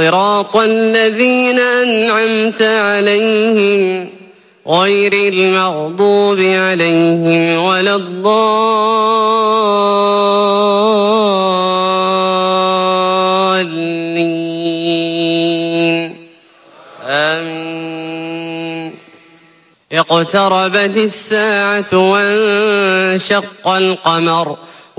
صراط الذين أنعمت عليهم غير المغضوب عليهم ولا الضالين. آمين. اقتربت الساعة وانشق القمر.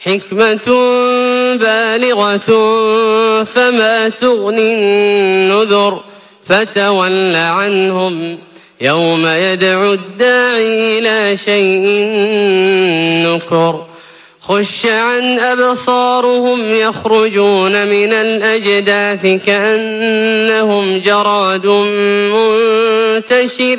حكمة بالغة فما تغني النذر فتول عنهم يوم يدعو الداعي إلى شيء نكر خش عن أبصارهم يخرجون من الأجداث كأنهم جراد منتشر